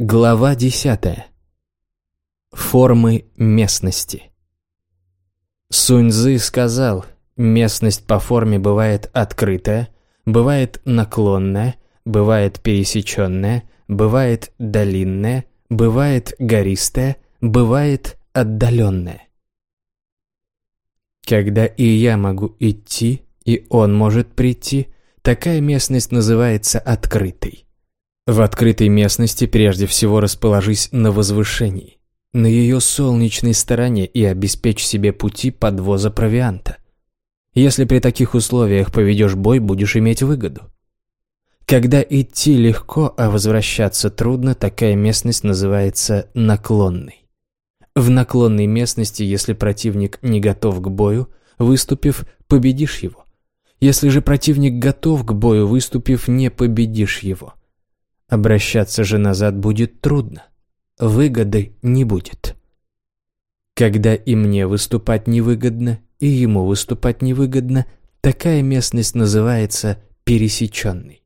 Глава десятая. Формы местности. Сунь-Цзы сказал, местность по форме бывает открытая, бывает наклонная, бывает пересеченная, бывает долинная, бывает гористая, бывает отдаленная. Когда и я могу идти, и он может прийти, такая местность называется открытой. В открытой местности прежде всего расположись на возвышении, на ее солнечной стороне и обеспечь себе пути подвоза провианта. Если при таких условиях поведешь бой, будешь иметь выгоду. Когда идти легко, а возвращаться трудно, такая местность называется наклонной. В наклонной местности, если противник не готов к бою, выступив, победишь его. Если же противник готов к бою, выступив, не победишь его – Обращаться же назад будет трудно. Выгоды не будет. Когда и мне выступать невыгодно, и ему выступать невыгодно, такая местность называется пересеченной.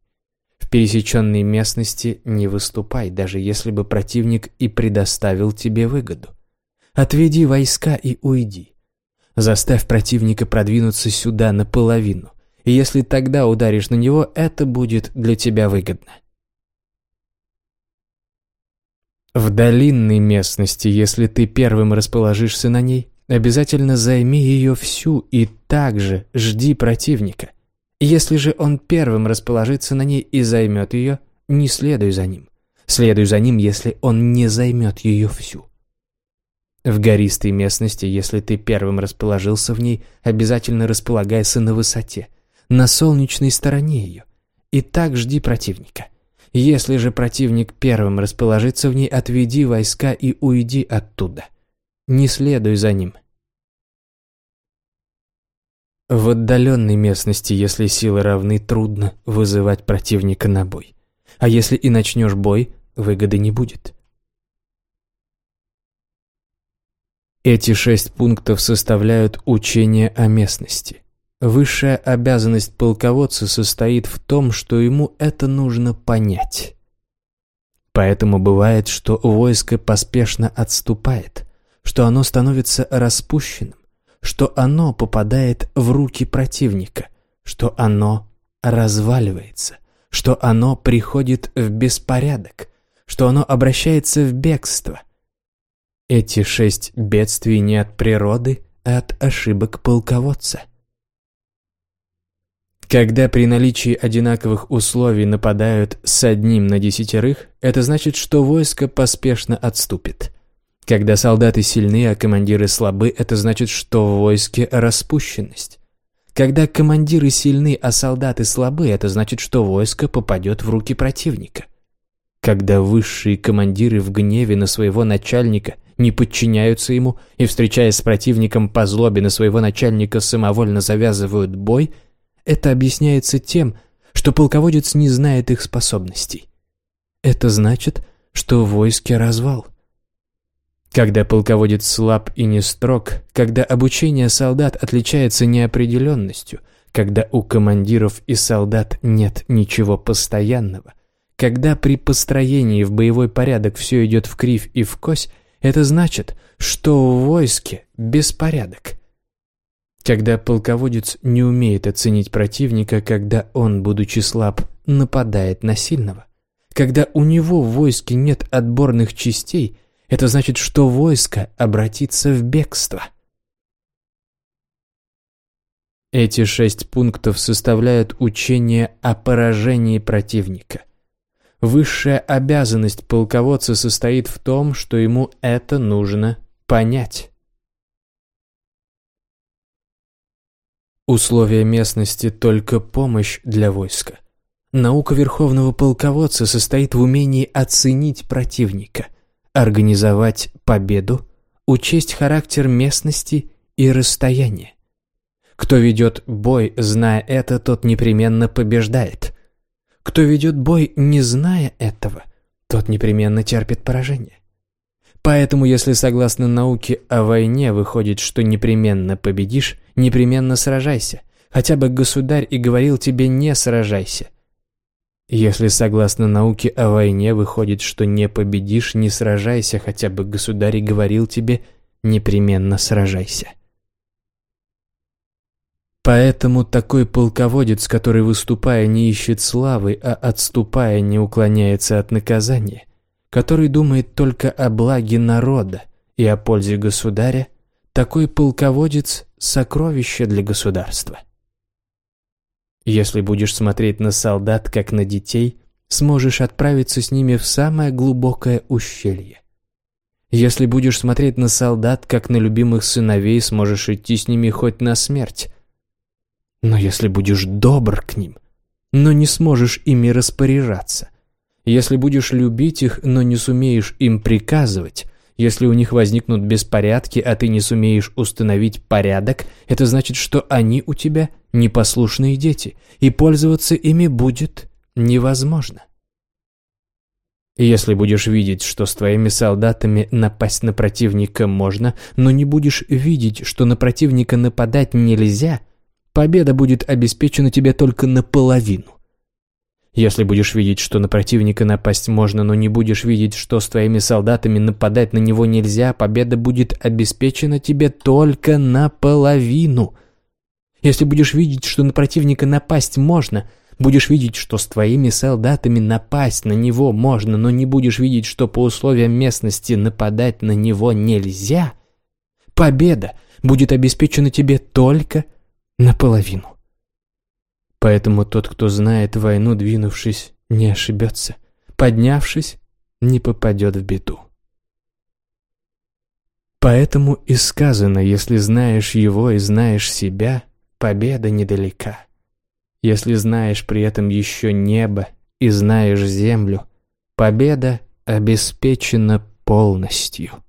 В пересеченной местности не выступай, даже если бы противник и предоставил тебе выгоду. Отведи войска и уйди. Заставь противника продвинуться сюда наполовину, и если тогда ударишь на него, это будет для тебя выгодно. В долинной местности, если ты первым расположишься на ней, обязательно займи ее всю и также жди противника. Если же он первым расположится на ней и займет ее, не следуй за ним. Следуй за ним, если он не займет ее всю. В гористой местности, если ты первым расположился в ней, обязательно располагайся на высоте, на солнечной стороне ее, и так жди противника. Если же противник первым расположится в ней, отведи войска и уйди оттуда. Не следуй за ним. В отдаленной местности, если силы равны, трудно вызывать противника на бой. А если и начнешь бой, выгоды не будет. Эти шесть пунктов составляют учение о местности. Высшая обязанность полководца состоит в том, что ему это нужно понять. Поэтому бывает, что войско поспешно отступает, что оно становится распущенным, что оно попадает в руки противника, что оно разваливается, что оно приходит в беспорядок, что оно обращается в бегство. Эти шесть бедствий не от природы, а от ошибок полководца. Когда при наличии одинаковых условий нападают с одним на десятерых, это значит, что войско поспешно отступит. Когда солдаты сильны, а командиры слабы, это значит, что в войске распущенность. Когда командиры сильны, а солдаты слабы, это значит, что войско попадет в руки противника. Когда высшие командиры в гневе на своего начальника не подчиняются ему и, встречаясь с противником по злобе на своего начальника, самовольно завязывают бой – это объясняется тем, что полководец не знает их способностей. Это значит, что в войске развал. Когда полководец слаб и не строг, когда обучение солдат отличается неопределенностью, когда у командиров и солдат нет ничего постоянного, когда при построении в боевой порядок все идет в кривь и в кось, это значит, что в войске беспорядок. Когда полководец не умеет оценить противника, когда он, будучи слаб, нападает на сильного. Когда у него в войске нет отборных частей, это значит, что войско обратится в бегство. Эти шесть пунктов составляют учение о поражении противника. Высшая обязанность полководца состоит в том, что ему это нужно понять. Условия местности – только помощь для войска. Наука верховного полководца состоит в умении оценить противника, организовать победу, учесть характер местности и расстояния. Кто ведет бой, зная это, тот непременно побеждает. Кто ведет бой, не зная этого, тот непременно терпит поражение. Поэтому, если согласно науке о войне выходит, что непременно победишь, непременно сражайся. Хотя бы государь и говорил тебе «не сражайся». Если согласно науке о войне выходит, что не победишь, не сражайся, хотя бы государь говорил тебе непременно сражайся. Поэтому такой полководец, который, выступая, не ищет славы, а отступая, не уклоняется от наказания, который думает только о благе народа и о пользе государя, такой полководец – сокровище для государства. Если будешь смотреть на солдат, как на детей, сможешь отправиться с ними в самое глубокое ущелье. Если будешь смотреть на солдат, как на любимых сыновей, сможешь идти с ними хоть на смерть. Но если будешь добр к ним, но не сможешь ими распоряжаться, если будешь любить их, но не сумеешь им приказывать, если у них возникнут беспорядки, а ты не сумеешь установить порядок, это значит, что они у тебя непослушные дети, и пользоваться ими будет невозможно. Если будешь видеть, что с твоими солдатами напасть на противника можно, но не будешь видеть, что на противника нападать нельзя, победа будет обеспечена тебе только наполовину. Если будешь видеть, что на противника напасть можно, но не будешь видеть, что с твоими солдатами нападать на него нельзя, победа будет обеспечена тебе только наполовину. Если будешь видеть, что на противника напасть можно, будешь видеть, что с твоими солдатами напасть на него можно, но не будешь видеть, что по условиям местности нападать на него нельзя, победа будет обеспечена тебе только наполовину. Поэтому тот, кто знает войну, двинувшись, не ошибется. Поднявшись, не попадет в беду. Поэтому и сказано, если знаешь его и знаешь себя, победа недалека. Если знаешь при этом еще небо и знаешь землю, победа обеспечена полностью.